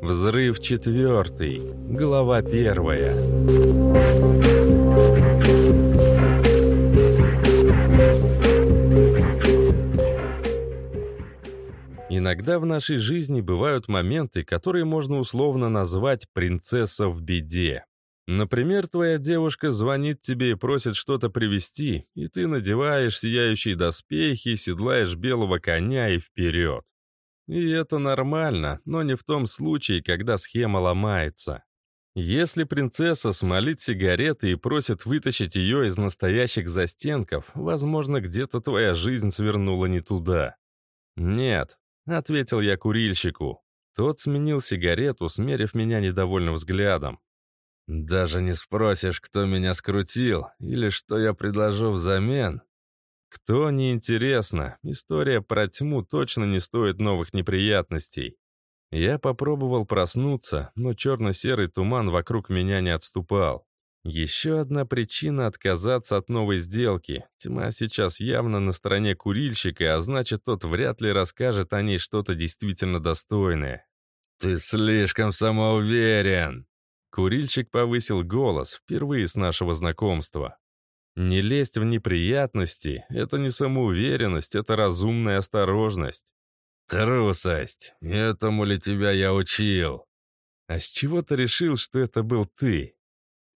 Взрыв четвертый. Глава первая. Иногда в нашей жизни бывают моменты, которые можно условно назвать «принцесса в беде». Например, твоя девушка звонит тебе и просит что-то привезти, и ты надеваешь сияющие доспехи, седлаешь белого коня и вперед. И это нормально, но не в том случае, когда схема ломается. Если принцесса смолит сигареты и просит вытащить ее из настоящих застенков, возможно, где-то твоя жизнь свернула не туда. «Нет», — ответил я курильщику. Тот сменил сигарету, смерив меня недовольным взглядом. «Даже не спросишь, кто меня скрутил или что я предложу взамен?» «Кто, неинтересно. История про тьму точно не стоит новых неприятностей. Я попробовал проснуться, но черно-серый туман вокруг меня не отступал. Еще одна причина отказаться от новой сделки. Тьма сейчас явно на стороне курильщика, а значит, тот вряд ли расскажет о ней что-то действительно достойное. «Ты слишком самоуверен!» Курильщик повысил голос впервые с нашего знакомства. Не лезть в неприятности — это не самоуверенность, это разумная осторожность. Трусость. Этому ли тебя я учил? А с чего ты решил, что это был ты?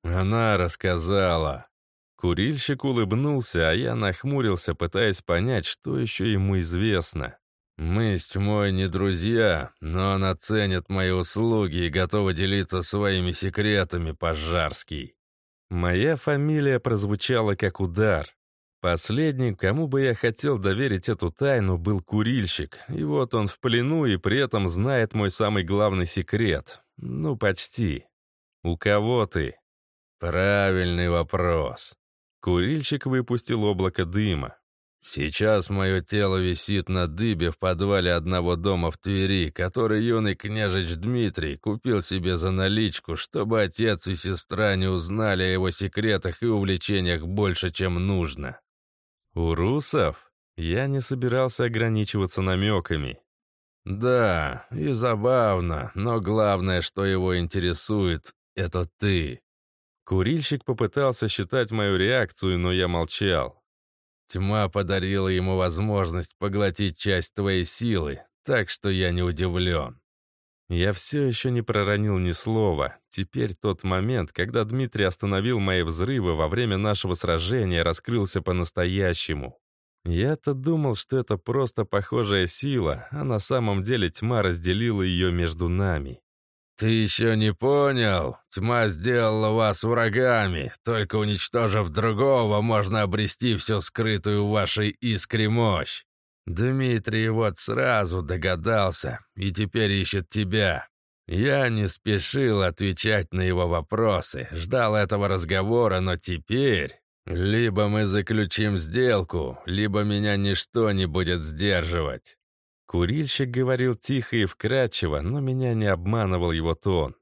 Она рассказала. Курильщик улыбнулся, а я нахмурился, пытаясь понять, что еще ему известно. «Мы с тьмой не друзья, но она ценит мои услуги и готова делиться своими секретами, Пожарский». Моя фамилия прозвучала как удар. Последним, кому бы я хотел доверить эту тайну, был курильщик. И вот он в плену и при этом знает мой самый главный секрет. Ну, почти. «У кого ты?» «Правильный вопрос». Курильщик выпустил облако дыма. Сейчас мое тело висит на дыбе в подвале одного дома в Твери, который юный княжич Дмитрий купил себе за наличку, чтобы отец и сестра не узнали о его секретах и увлечениях больше, чем нужно. У русов? Я не собирался ограничиваться намеками. Да, и забавно, но главное, что его интересует, это ты. Курильщик попытался считать мою реакцию, но я молчал. Тьма подарила ему возможность поглотить часть твоей силы, так что я не удивлен. Я все еще не проронил ни слова. Теперь тот момент, когда Дмитрий остановил мои взрывы во время нашего сражения, раскрылся по-настоящему. Я-то думал, что это просто похожая сила, а на самом деле тьма разделила ее между нами. «Ты еще не понял? Тьма сделала вас врагами. Только уничтожив другого, можно обрести всю скрытую в вашей искре мощь. Дмитрий вот сразу догадался и теперь ищет тебя. Я не спешил отвечать на его вопросы, ждал этого разговора, но теперь... Либо мы заключим сделку, либо меня ничто не будет сдерживать. Курильщик говорил тихо и вкрадчиво, но меня не обманывал его тон.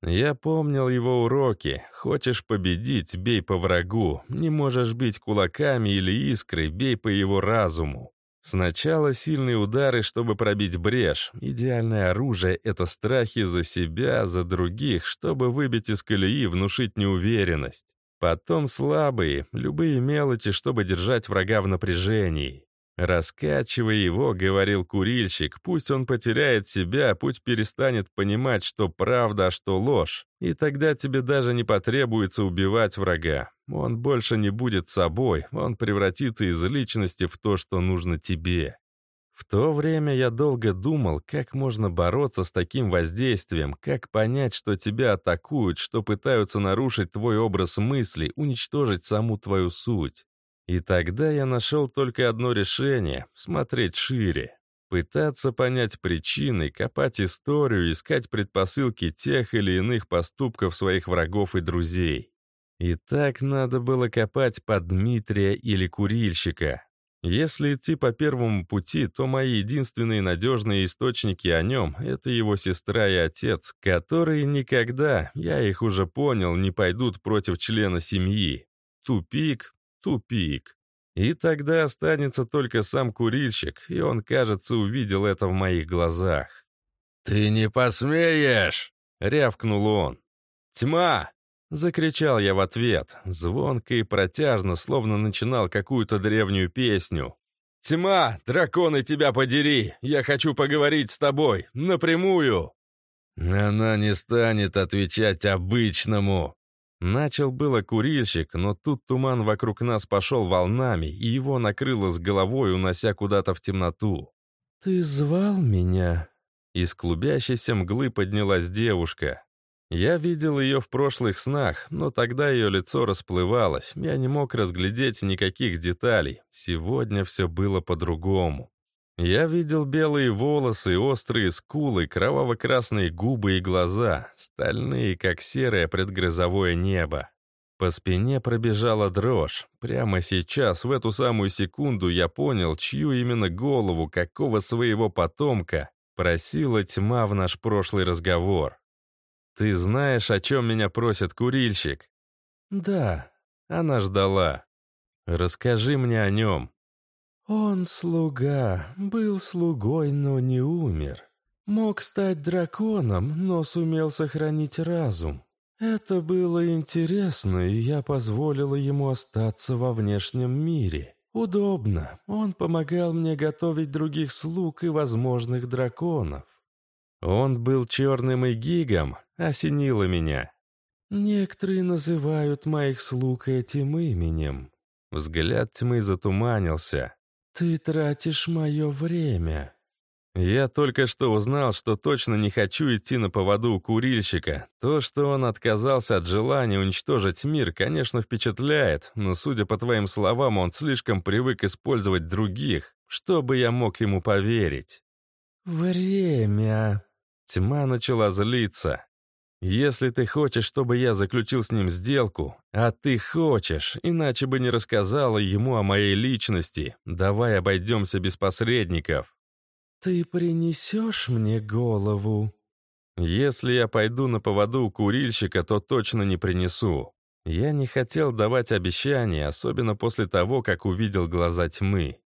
Я помнил его уроки. Хочешь победить — бей по врагу. Не можешь бить кулаками или искрой — бей по его разуму. Сначала сильные удары, чтобы пробить брешь. Идеальное оружие — это страхи за себя, за других, чтобы выбить из колеи, внушить неуверенность. Потом слабые, любые мелочи, чтобы держать врага в напряжении. Раскачивая его, говорил курильщик, пусть он потеряет себя, пусть перестанет понимать, что правда, а что ложь. И тогда тебе даже не потребуется убивать врага. Он больше не будет собой, он превратится из личности в то, что нужно тебе. В то время я долго думал, как можно бороться с таким воздействием, как понять, что тебя атакуют, что пытаются нарушить твой образ мысли, уничтожить саму твою суть. И тогда я нашел только одно решение — смотреть шире. Пытаться понять причины, копать историю, искать предпосылки тех или иных поступков своих врагов и друзей. И так надо было копать под Дмитрия или курильщика. Если идти по первому пути, то мои единственные надежные источники о нем — это его сестра и отец, которые никогда, я их уже понял, не пойдут против члена семьи. Тупик, Тупик. И тогда останется только сам курильщик, и он, кажется, увидел это в моих глазах. «Ты не посмеешь!» — рявкнул он. «Тьма!» — закричал я в ответ, звонко и протяжно, словно начинал какую-то древнюю песню. «Тьма, драконы тебя подери! Я хочу поговорить с тобой! Напрямую!» «Она не станет отвечать обычному!» Начал было курильщик, но тут туман вокруг нас пошел волнами, и его накрыло с головой, унося куда-то в темноту. «Ты звал меня?» Из клубящейся мглы поднялась девушка. Я видел ее в прошлых снах, но тогда ее лицо расплывалось, я не мог разглядеть никаких деталей. Сегодня все было по-другому. Я видел белые волосы, острые скулы, кроваво-красные губы и глаза, стальные, как серое предгрозовое небо. По спине пробежала дрожь. Прямо сейчас, в эту самую секунду, я понял, чью именно голову, какого своего потомка просила тьма в наш прошлый разговор. «Ты знаешь, о чем меня просит курильщик?» «Да», — она ждала. «Расскажи мне о нем». «Он слуга, был слугой, но не умер. Мог стать драконом, но сумел сохранить разум. Это было интересно, и я позволила ему остаться во внешнем мире. Удобно, он помогал мне готовить других слуг и возможных драконов. Он был черным и гигом, осенило меня. Некоторые называют моих слуг этим именем. Взгляд тьмы затуманился. «Ты тратишь мое время». Я только что узнал, что точно не хочу идти на поводу у курильщика. То, что он отказался от желания уничтожить мир, конечно, впечатляет, но, судя по твоим словам, он слишком привык использовать других, чтобы я мог ему поверить. «Время». Тьма начала злиться. «Если ты хочешь, чтобы я заключил с ним сделку, а ты хочешь, иначе бы не рассказала ему о моей личности, давай обойдемся без посредников». «Ты принесешь мне голову?» «Если я пойду на поводу у курильщика, то точно не принесу. Я не хотел давать обещания, особенно после того, как увидел глаза тьмы».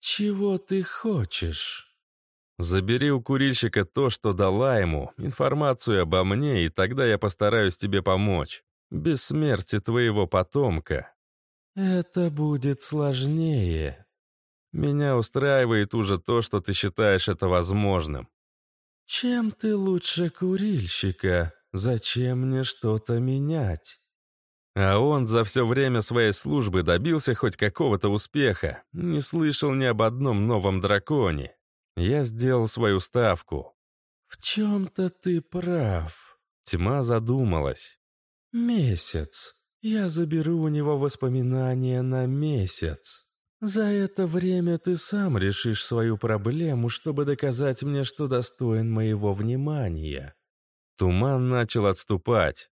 «Чего ты хочешь?» Забери у курильщика то, что дала ему, информацию обо мне, и тогда я постараюсь тебе помочь. Без смерти твоего потомка. Это будет сложнее. Меня устраивает уже то, что ты считаешь это возможным. Чем ты лучше курильщика? Зачем мне что-то менять? А он за все время своей службы добился хоть какого-то успеха. Не слышал ни об одном новом драконе. Я сделал свою ставку. «В чем-то ты прав», — тьма задумалась. «Месяц. Я заберу у него воспоминания на месяц. За это время ты сам решишь свою проблему, чтобы доказать мне, что достоин моего внимания». Туман начал отступать.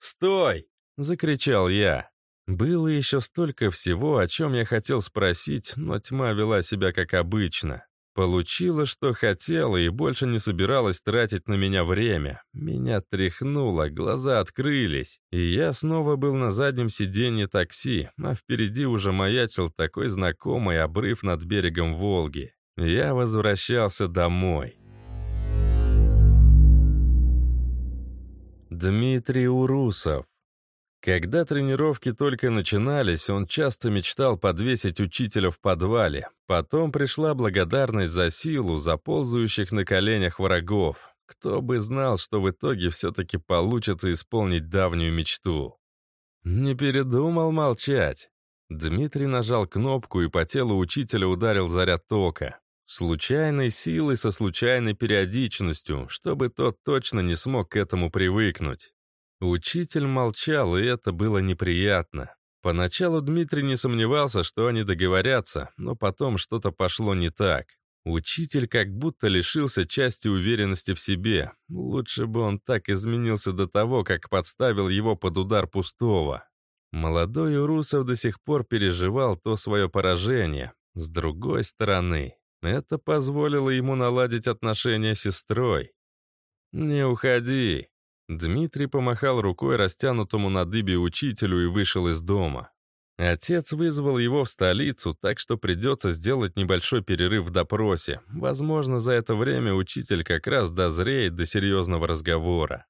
«Стой!» — закричал я. Было еще столько всего, о чем я хотел спросить, но тьма вела себя как обычно. Получила, что хотела, и больше не собиралась тратить на меня время. Меня тряхнуло, глаза открылись, и я снова был на заднем сиденье такси, а впереди уже маячил такой знакомый обрыв над берегом Волги. Я возвращался домой. Дмитрий Урусов когда тренировки только начинались, он часто мечтал подвесить учителя в подвале. Потом пришла благодарность за силу, за ползающих на коленях врагов. Кто бы знал, что в итоге все-таки получится исполнить давнюю мечту. Не передумал молчать. Дмитрий нажал кнопку, и по телу учителя ударил заряд тока. Случайной силой со случайной периодичностью, чтобы тот точно не смог к этому привыкнуть. Учитель молчал, и это было неприятно. Поначалу Дмитрий не сомневался, что они договорятся, но потом что-то пошло не так. Учитель как будто лишился части уверенности в себе. Лучше бы он так изменился до того, как подставил его под удар пустого. Молодой Урусов до сих пор переживал то свое поражение. С другой стороны, это позволило ему наладить отношения с сестрой. «Не уходи», Дмитрий помахал рукой растянутому на дыбе учителю и вышел из дома. Отец вызвал его в столицу, так что придется сделать небольшой перерыв в допросе. Возможно, за это время учитель как раз дозреет до серьезного разговора.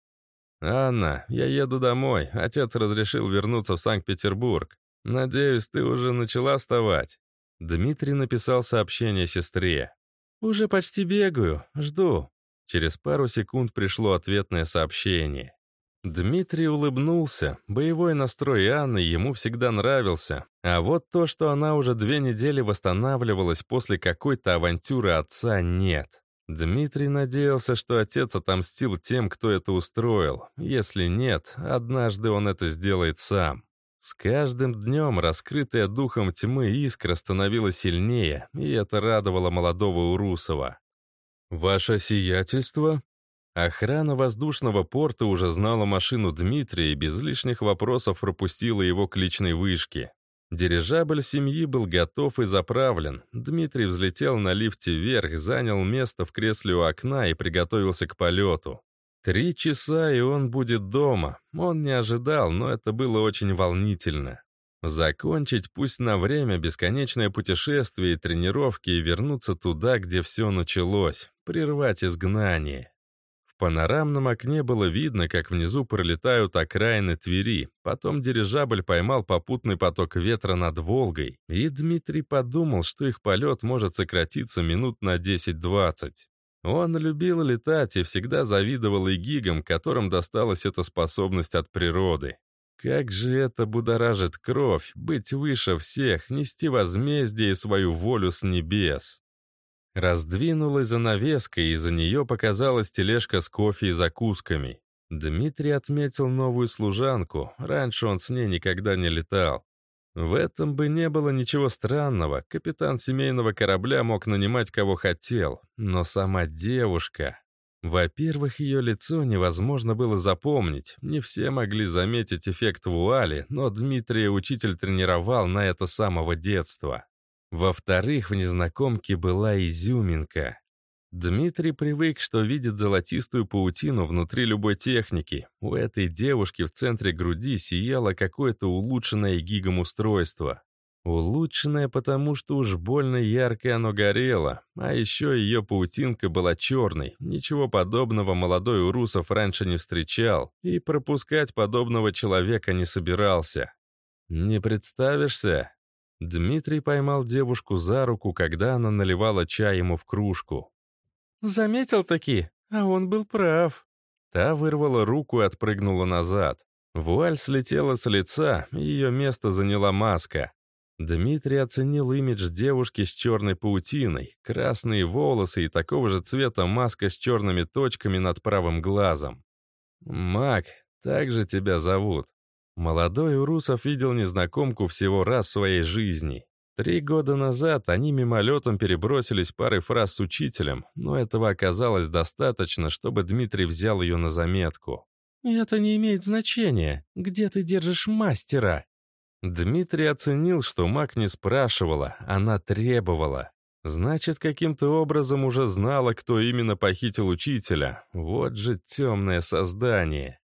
«Анна, я еду домой. Отец разрешил вернуться в Санкт-Петербург. Надеюсь, ты уже начала вставать?» Дмитрий написал сообщение сестре. «Уже почти бегаю. Жду». Через пару секунд пришло ответное сообщение. Дмитрий улыбнулся. Боевой настрой Анны ему всегда нравился. А вот то, что она уже две недели восстанавливалась после какой-то авантюры отца, нет. Дмитрий надеялся, что отец отомстил тем, кто это устроил. Если нет, однажды он это сделает сам. С каждым днем раскрытая духом тьмы искра становилась сильнее, и это радовало молодого Урусова. «Ваше сиятельство?» Охрана воздушного порта уже знала машину Дмитрия и без лишних вопросов пропустила его к личной вышке. Дирижабль семьи был готов и заправлен. Дмитрий взлетел на лифте вверх, занял место в кресле у окна и приготовился к полету. Три часа, и он будет дома. Он не ожидал, но это было очень волнительно. Закончить, пусть на время, бесконечное путешествие и тренировки и вернуться туда, где все началось, прервать изгнание. В панорамном окне было видно, как внизу пролетают окраины Твери. Потом дирижабль поймал попутный поток ветра над Волгой, и Дмитрий подумал, что их полет может сократиться минут на 10-20. Он любил летать и всегда завидовал и гигам, которым досталась эта способность от природы. Как же это будоражит кровь, быть выше всех, нести возмездие и свою волю с небес. Раздвинулась занавеска, и за нее показалась тележка с кофе и закусками. Дмитрий отметил новую служанку, раньше он с ней никогда не летал. В этом бы не было ничего странного, капитан семейного корабля мог нанимать кого хотел, но сама девушка... Во-первых, ее лицо невозможно было запомнить, не все могли заметить эффект вуали, но Дмитрия учитель тренировал на это самого детства. Во-вторых, в незнакомке была изюминка. Дмитрий привык, что видит золотистую паутину внутри любой техники. У этой девушки в центре груди сияло какое-то улучшенное гигом устройство. Улучшенное, потому что уж больно ярко оно горело, а еще ее паутинка была черной. Ничего подобного молодой Урусов раньше не встречал и пропускать подобного человека не собирался. «Не представишься?» Дмитрий поймал девушку за руку, когда она наливала чай ему в кружку. «Заметил таки, а он был прав». Та вырвала руку и отпрыгнула назад. Вуаль слетела с лица, ее место заняла маска. Дмитрий оценил имидж девушки с черной паутиной, красные волосы и такого же цвета маска с черными точками над правым глазом. «Мак, так же тебя зовут», Молодой Урусов видел незнакомку всего раз в своей жизни. Три года назад они мимолетом перебросились парой фраз с учителем, но этого оказалось достаточно, чтобы Дмитрий взял ее на заметку. «Это не имеет значения. Где ты держишь мастера?» Дмитрий оценил, что маг не спрашивала, она требовала. Значит, каким-то образом уже знала, кто именно похитил учителя. Вот же темное создание.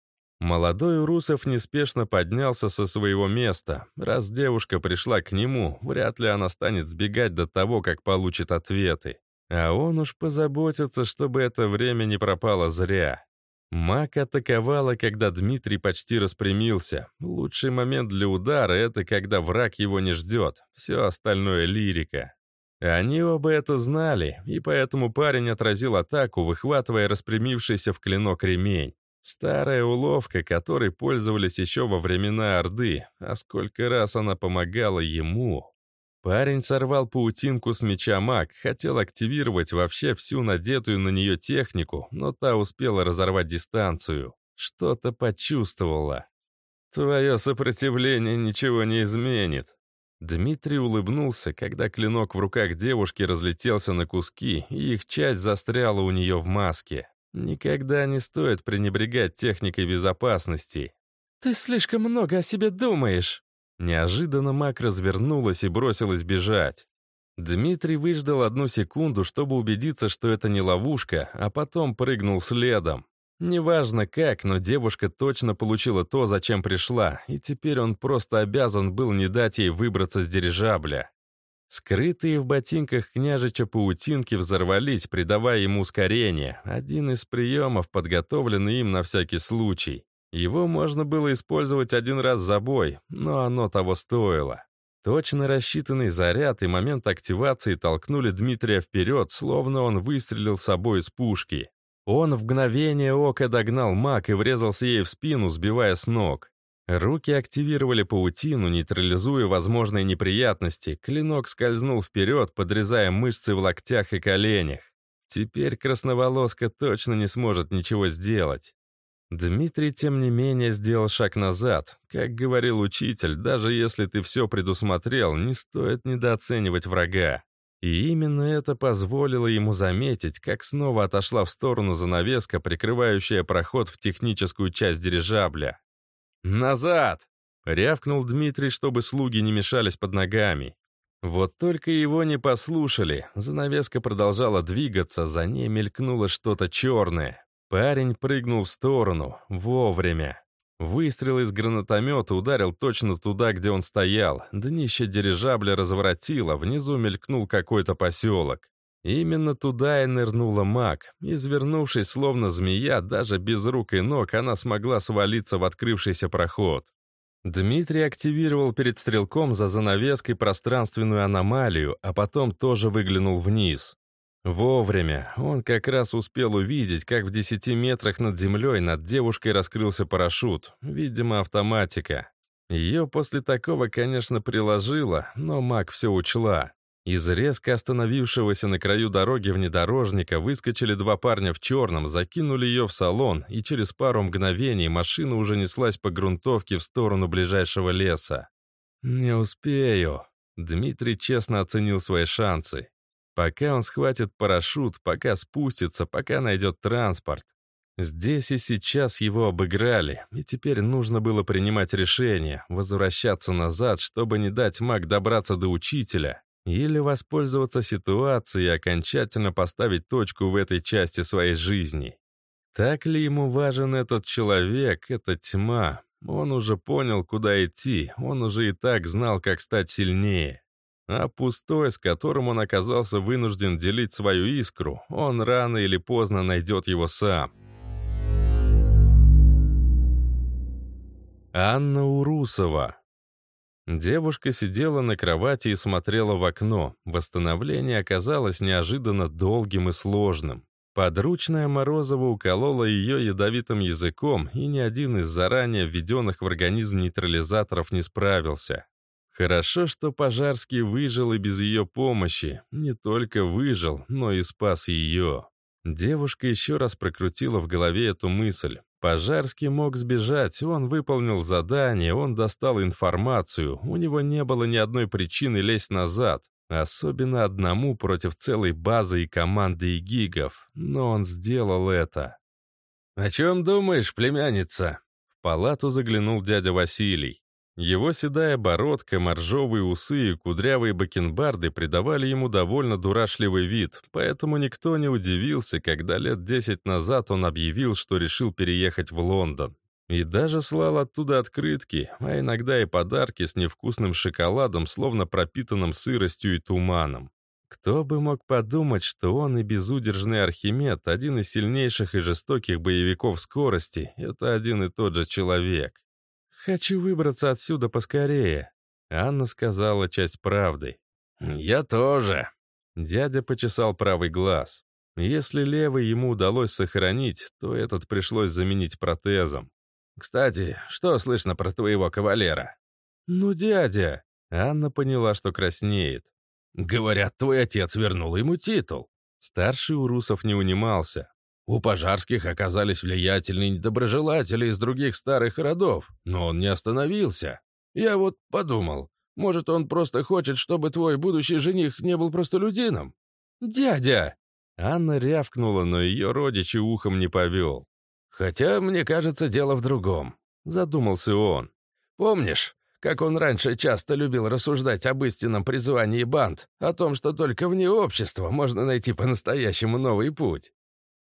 Молодой Урусов неспешно поднялся со своего места. Раз девушка пришла к нему, вряд ли она станет сбегать до того, как получит ответы. А он уж позаботится, чтобы это время не пропало зря. Мак атаковала, когда Дмитрий почти распрямился. Лучший момент для удара — это когда враг его не ждет. Все остальное — лирика. Они оба это знали, и поэтому парень отразил атаку, выхватывая распрямившийся в клинок ремень. Старая уловка, которой пользовались еще во времена Орды, а сколько раз она помогала ему. Парень сорвал паутинку с меча маг, хотел активировать вообще всю надетую на нее технику, но та успела разорвать дистанцию. Что-то почувствовала. «Твое сопротивление ничего не изменит». Дмитрий улыбнулся, когда клинок в руках девушки разлетелся на куски, и их часть застряла у нее в маске. Никогда не стоит пренебрегать техникой безопасности. «Ты слишком много о себе думаешь!» Неожиданно Мак развернулась и бросилась бежать. Дмитрий выждал одну секунду, чтобы убедиться, что это не ловушка, а потом прыгнул следом. Неважно как, но девушка точно получила то, зачем пришла, и теперь он просто обязан был не дать ей выбраться с дирижабля. Скрытые в ботинках княжича паутинки взорвались, придавая ему ускорение. Один из приемов, подготовленный им на всякий случай. Его можно было использовать один раз за бой, но оно того стоило. Точно рассчитанный заряд и момент активации толкнули Дмитрия вперед, словно он выстрелил собой из пушки. Он в мгновение ока догнал маг и врезался ей в спину, сбивая с ног. Руки активировали паутину, нейтрализуя возможные неприятности. Клинок скользнул вперед, подрезая мышцы в локтях и коленях. Теперь красноволоска точно не сможет ничего сделать. Дмитрий, тем не менее, сделал шаг назад. Как говорил учитель, даже если ты все предусмотрел, не стоит недооценивать врага. И именно это позволило ему заметить, как снова отошла в сторону занавеска, прикрывающая проход в техническую часть дирижабля. «Назад!» — рявкнул Дмитрий, чтобы слуги не мешались под ногами. Вот только его не послушали. Занавеска продолжала двигаться, за ней мелькнуло что-то черное. Парень прыгнул в сторону, вовремя. Выстрел из гранатомета ударил точно туда, где он стоял. Днище дирижабля разворотило, внизу мелькнул какой-то поселок. Именно туда и нырнула маг. Извернувшись, словно змея, даже без рук и ног, она смогла свалиться в открывшийся проход. Дмитрий активировал перед стрелком за занавеской пространственную аномалию, а потом тоже выглянул вниз. Вовремя. Он как раз успел увидеть, как в десяти метрах над землей над девушкой раскрылся парашют. Видимо, автоматика. Ее после такого, конечно, приложило, но маг все учла. Из резко остановившегося на краю дороги внедорожника выскочили два парня в черном, закинули ее в салон, и через пару мгновений машина уже неслась по грунтовке в сторону ближайшего леса. «Не успею». Дмитрий честно оценил свои шансы. Пока он схватит парашют, пока спустится, пока найдет транспорт. Здесь и сейчас его обыграли, и теперь нужно было принимать решение, возвращаться назад, чтобы не дать маг добраться до учителя, или воспользоваться ситуацией и окончательно поставить точку в этой части своей жизни. Так ли ему важен этот человек, эта тьма? Он уже понял, куда идти, он уже и так знал, как стать сильнее. А пустой, с которым он оказался вынужден делить свою искру, он рано или поздно найдет его сам. Анна Урусова Девушка сидела на кровати и смотрела в окно. Восстановление оказалось неожиданно долгим и сложным. Подручная Морозова уколола ее ядовитым языком, и ни один из заранее введенных в организм нейтрализаторов не справился. Хорошо, что Пожарский выжил и без ее помощи. Не только выжил, но и спас ее. Девушка еще раз прокрутила в голове эту мысль. Пожарский мог сбежать, он выполнил задание, он достал информацию, у него не было ни одной причины лезть назад, особенно одному против целой базы и команды и гигов, но он сделал это. «О чем думаешь, племянница?» В палату заглянул дядя Василий. Его седая бородка, моржовые усы и кудрявые бакенбарды придавали ему довольно дурашливый вид, поэтому никто не удивился, когда лет десять назад он объявил, что решил переехать в Лондон. И даже слал оттуда открытки, а иногда и подарки с невкусным шоколадом, словно пропитанным сыростью и туманом. Кто бы мог подумать, что он и безудержный Архимед, один из сильнейших и жестоких боевиков скорости, это один и тот же человек. «Хочу выбраться отсюда поскорее», — Анна сказала часть правды. «Я тоже». Дядя почесал правый глаз. Если левый ему удалось сохранить, то этот пришлось заменить протезом. «Кстати, что слышно про твоего кавалера?» «Ну, дядя!» Анна поняла, что краснеет. «Говорят, твой отец вернул ему титул». Старший Урусов не унимался. У пожарских оказались влиятельные недоброжелатели из других старых родов, но он не остановился. Я вот подумал, может, он просто хочет, чтобы твой будущий жених не был простолюдином? Дядя!» Анна рявкнула, но ее родичи ухом не повел. «Хотя, мне кажется, дело в другом», — задумался он. «Помнишь, как он раньше часто любил рассуждать об истинном призвании банд, о том, что только вне общества можно найти по-настоящему новый путь?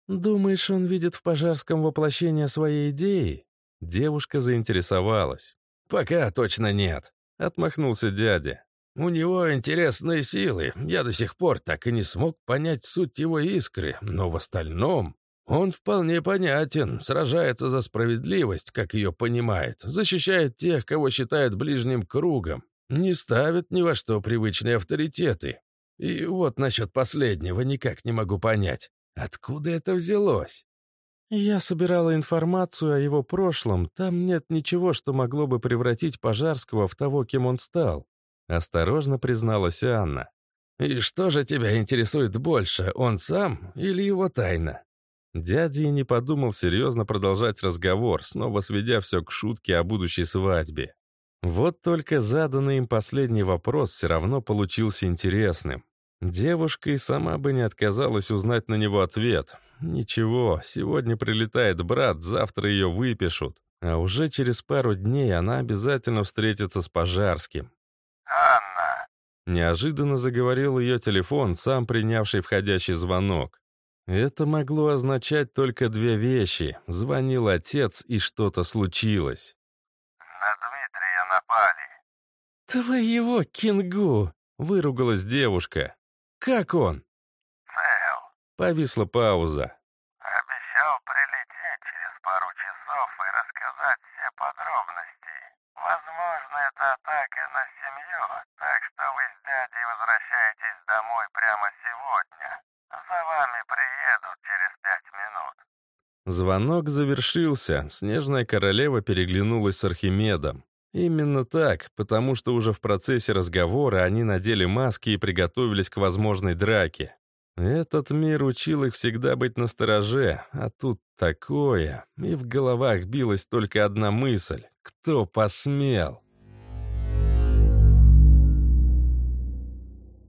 «Думаешь, он видит в Пожарском воплощение своей идеи?» Девушка заинтересовалась. «Пока точно нет», — отмахнулся дядя. «У него интересные силы. Я до сих пор так и не смог понять суть его искры, но в остальном он вполне понятен, сражается за справедливость, как ее понимает, защищает тех, кого считает ближним кругом, не ставит ни во что привычные авторитеты. И вот насчет последнего никак не могу понять, откуда это взялось?» «Я собирала информацию о его прошлом. Там нет ничего, что могло бы превратить Пожарского в того, кем он стал», — осторожно призналась Анна. «И что же тебя интересует больше, он сам или его тайна?» Дядя не подумал серьезно продолжать разговор, снова сведя все к шутке о будущей свадьбе. Вот только заданный им последний вопрос все равно получился интересным. Девушка и сама бы не отказалась узнать на него ответ. Ничего, сегодня прилетает брат, завтра ее выпишут. А уже через пару дней она обязательно встретится с Пожарским. «Анна!» Неожиданно заговорил ее телефон, сам принявший входящий звонок. Это могло означать только две вещи. Звонил отец, и что-то случилось. «На Дмитрия напали». «Твоего кингу!» — выругалась девушка. «Как он?» «Цел». Повисла пауза. Обещал прилететь через пару часов и рассказать все подробности. Возможно, это атака на семью, так что вы с дядей возвращаетесь домой прямо сегодня. За вами приедут через пять минут. Звонок завершился. Снежная королева переглянулась с Архимедом. Именно так, потому что уже в процессе разговора они надели маски и приготовились к возможной драке. Этот мир учил их всегда быть настороже, а тут такое. И в головах билась только одна мысль — кто посмел?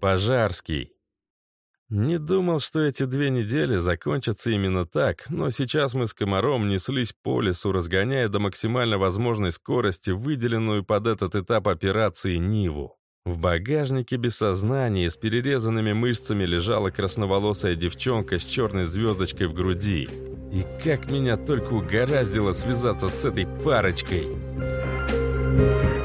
Пожарский. Не думал, что эти две недели закончатся именно так, но сейчас мы с комаром неслись по лесу, разгоняя до максимально возможной скорости выделенную под этот этап операции Ниву. В багажнике без сознания с перерезанными мышцами лежала красноволосая девчонка с черной звездочкой в груди. И как меня только угораздило связаться с этой парочкой. Thank